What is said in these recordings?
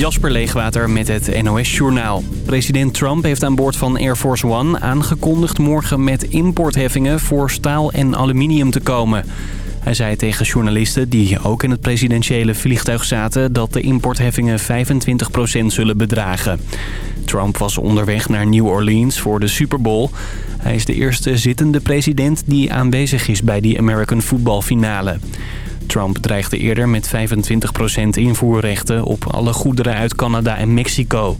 Jasper Leegwater met het NOS Journaal. President Trump heeft aan boord van Air Force One aangekondigd morgen met importheffingen voor staal en aluminium te komen. Hij zei tegen journalisten die ook in het presidentiële vliegtuig zaten dat de importheffingen 25% zullen bedragen. Trump was onderweg naar New Orleans voor de Super Bowl. Hij is de eerste zittende president die aanwezig is bij die American Football finale. Trump dreigde eerder met 25% invoerrechten op alle goederen uit Canada en Mexico.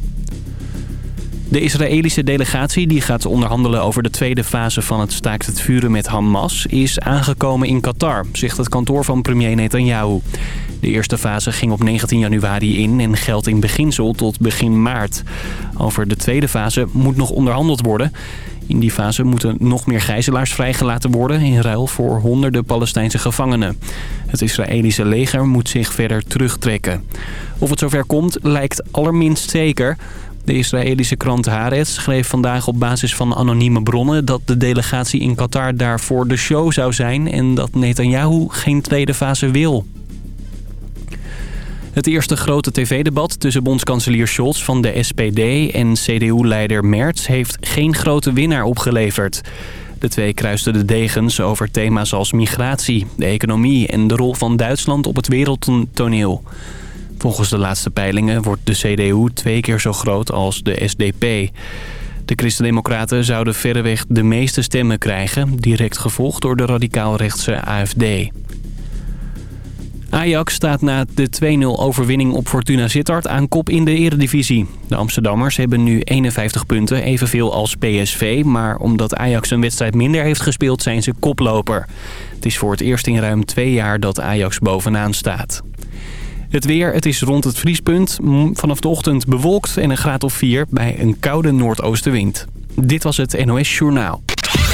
De Israëlische delegatie die gaat onderhandelen over de tweede fase van het staakt het vuren met Hamas... is aangekomen in Qatar, zegt het kantoor van premier Netanyahu. De eerste fase ging op 19 januari in en geldt in beginsel tot begin maart. Over de tweede fase moet nog onderhandeld worden. In die fase moeten nog meer gijzelaars vrijgelaten worden... in ruil voor honderden Palestijnse gevangenen. Het Israëlische leger moet zich verder terugtrekken. Of het zover komt lijkt allerminst zeker... De Israëlische krant Haaretz schreef vandaag op basis van anonieme bronnen... dat de delegatie in Qatar daar voor de show zou zijn... en dat Netanyahu geen tweede fase wil. Het eerste grote tv-debat tussen bondskanselier Scholz van de SPD en CDU-leider Merz heeft geen grote winnaar opgeleverd. De twee kruisten de degens over thema's als migratie, de economie en de rol van Duitsland op het wereldtoneel. Volgens de laatste peilingen wordt de CDU twee keer zo groot als de SDP. De Christen-Democraten zouden verreweg de meeste stemmen krijgen... direct gevolgd door de radicaal-rechtse AFD. Ajax staat na de 2-0 overwinning op Fortuna Sittard aan kop in de eredivisie. De Amsterdammers hebben nu 51 punten, evenveel als PSV... maar omdat Ajax een wedstrijd minder heeft gespeeld zijn ze koploper. Het is voor het eerst in ruim twee jaar dat Ajax bovenaan staat. Het weer, het is rond het vriespunt. Vanaf de ochtend bewolkt en een graad of 4 bij een koude noordoostenwind. Dit was het NOS Journaal.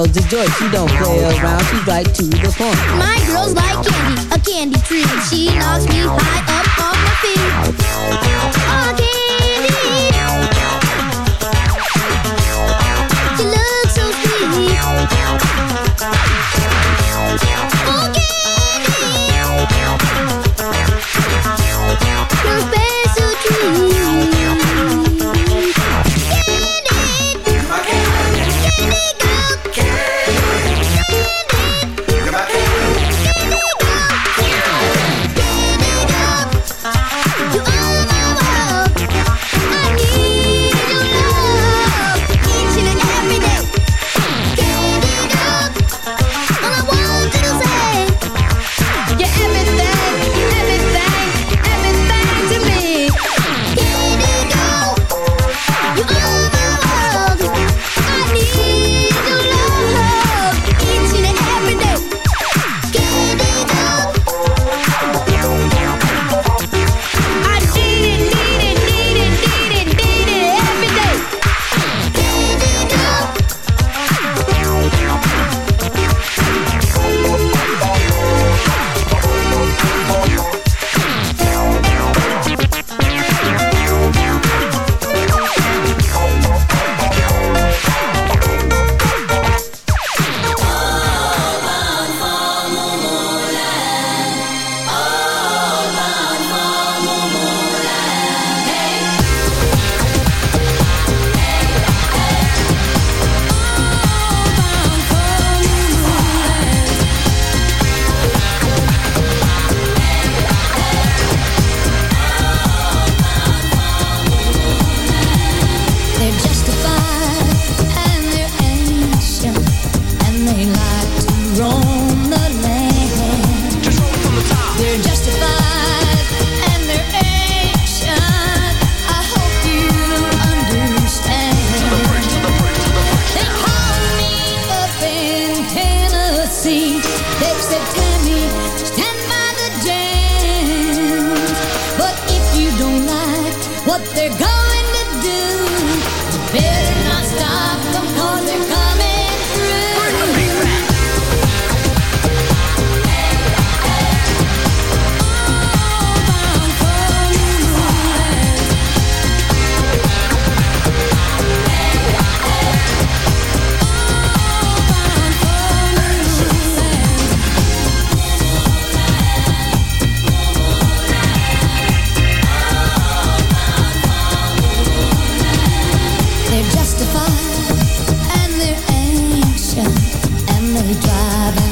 girl, DeJoy, she don't play around. She's like two drive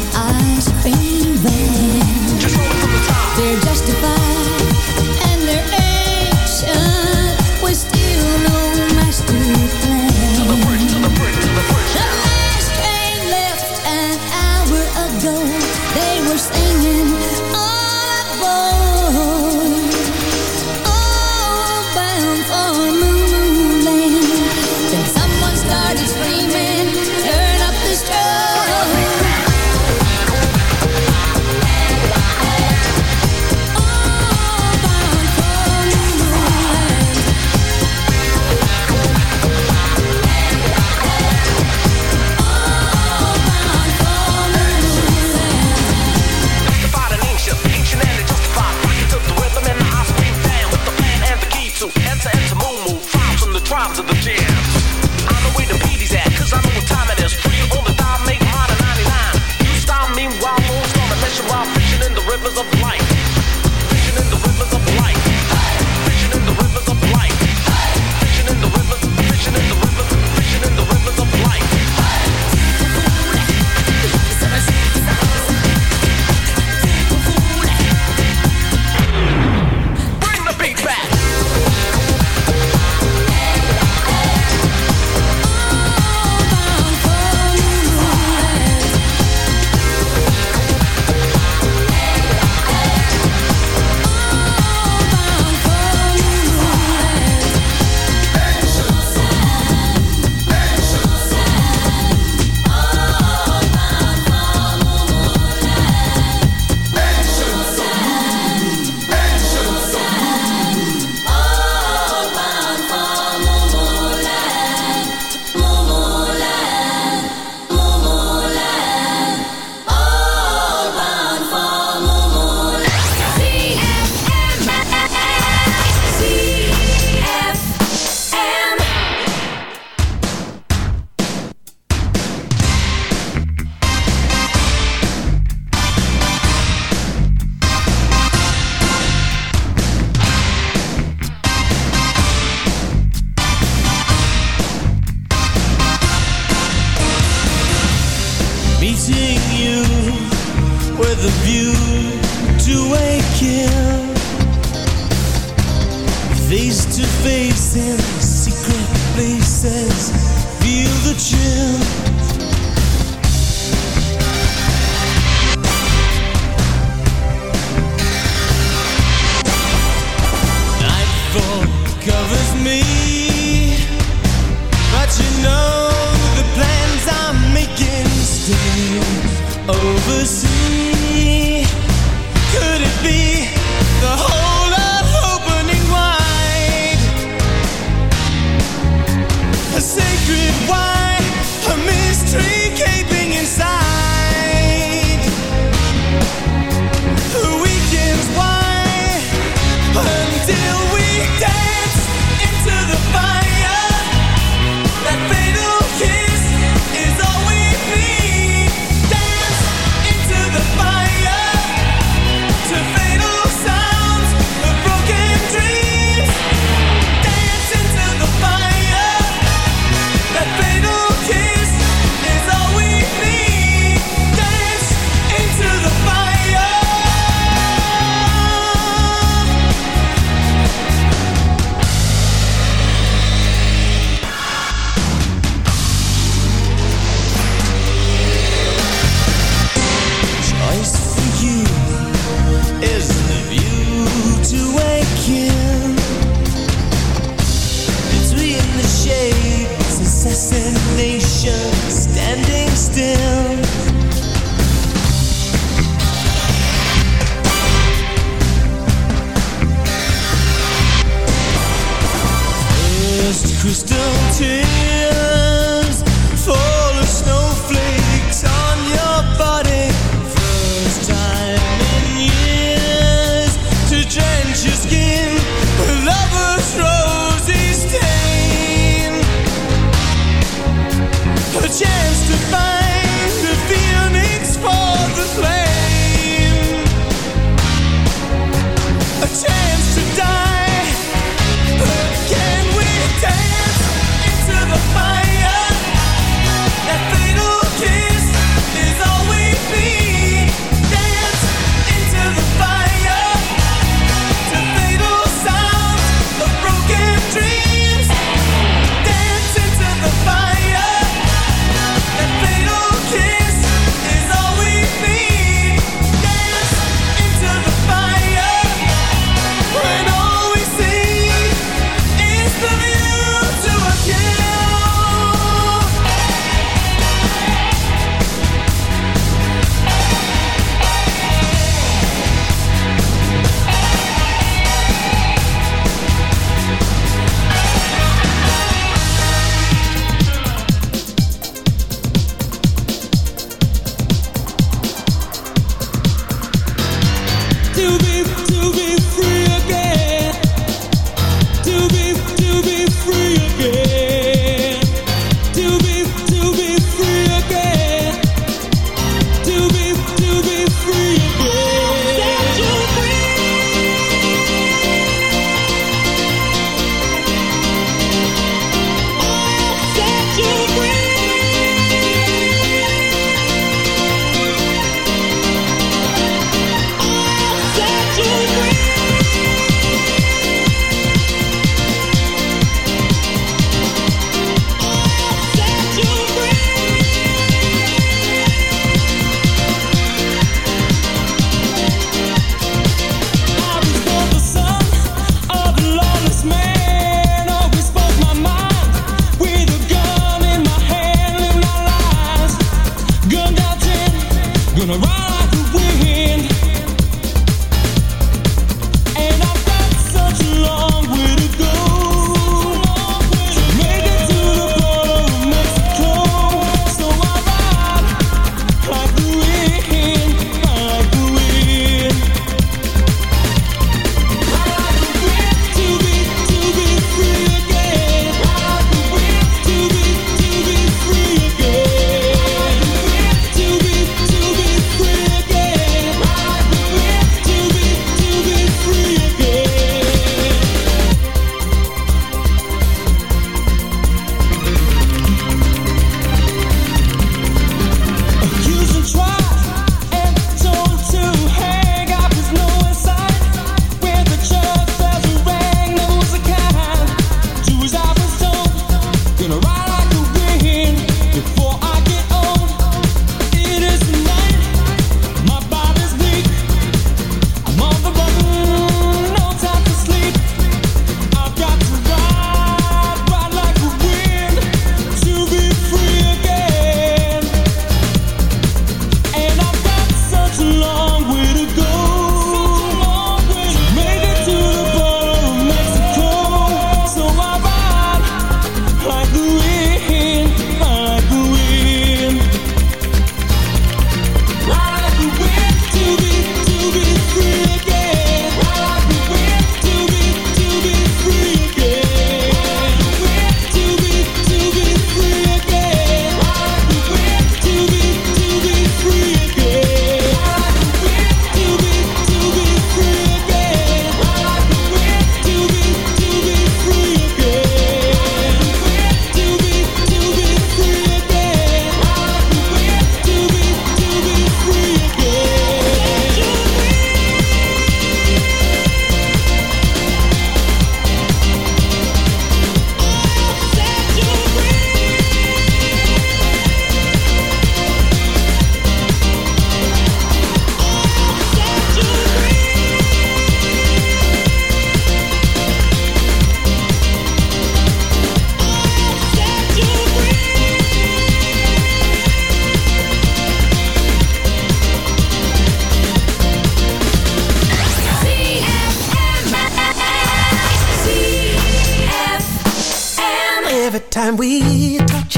every time we touch.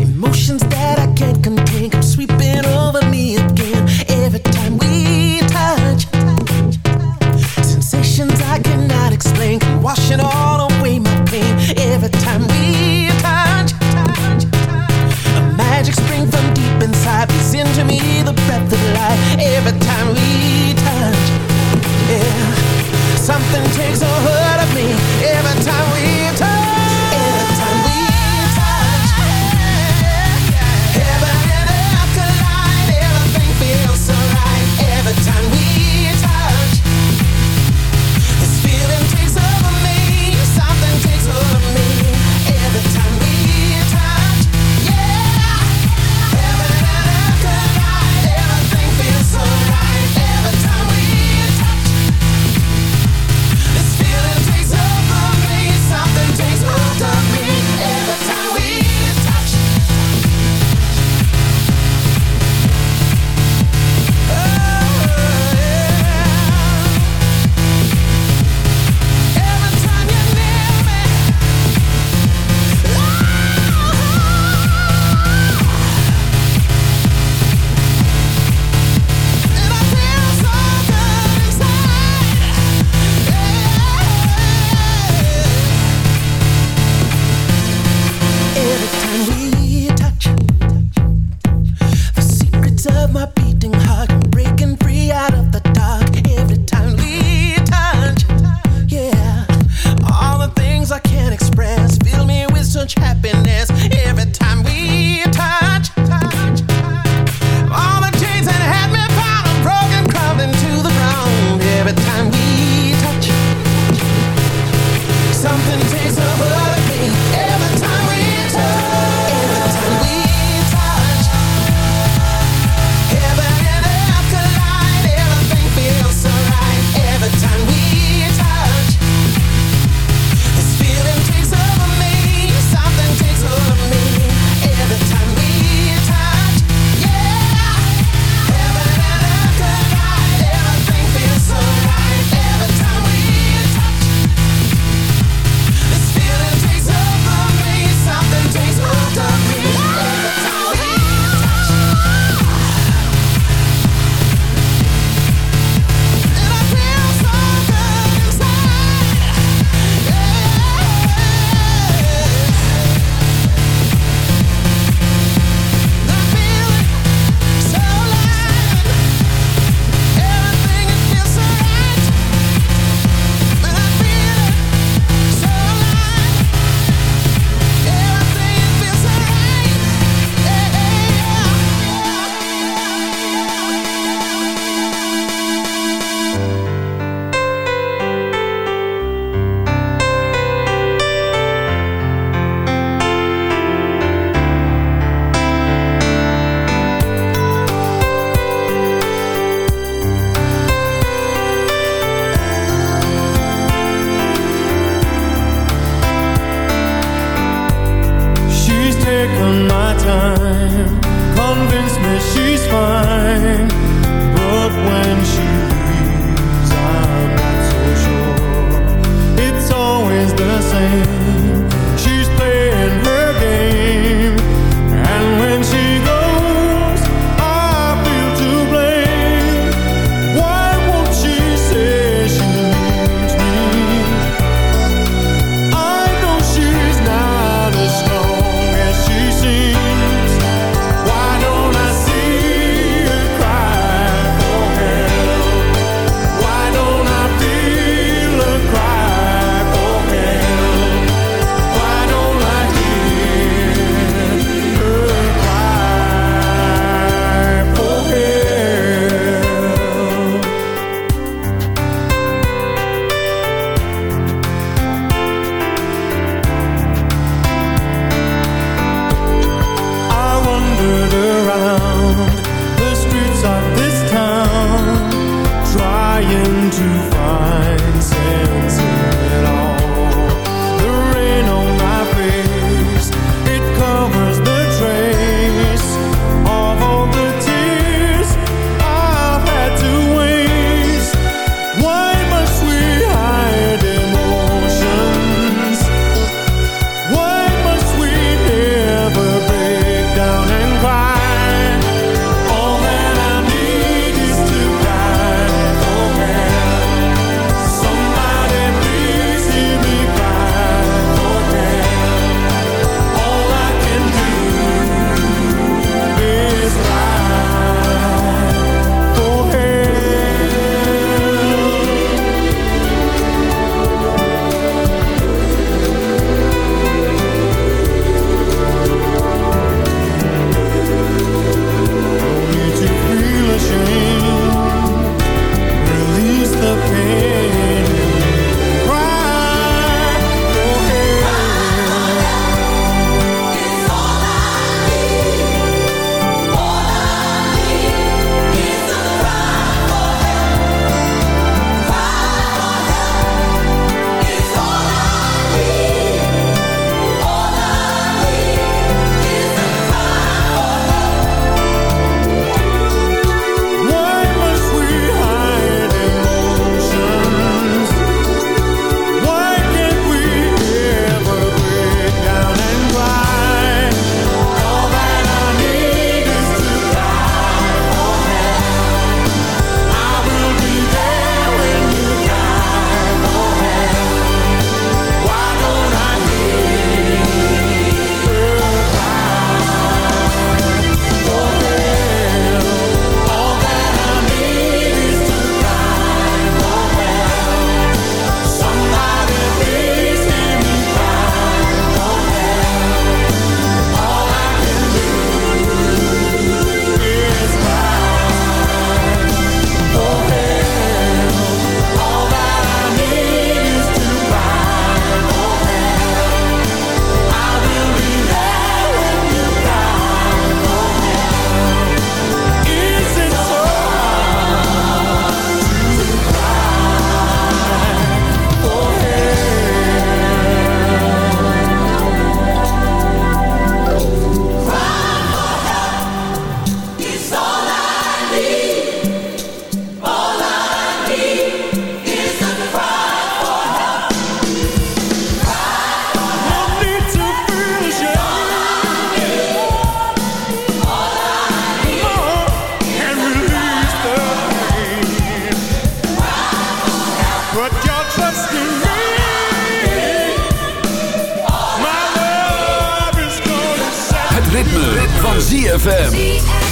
Emotions that I can't contain come sweeping over me again every time we touch. Sensations I cannot explain come washing all away my pain every time we touch. A magic spring from deep inside is into me the breath of life every time we touch. Yeah, something takes a hold of me every time we. Van ZFM.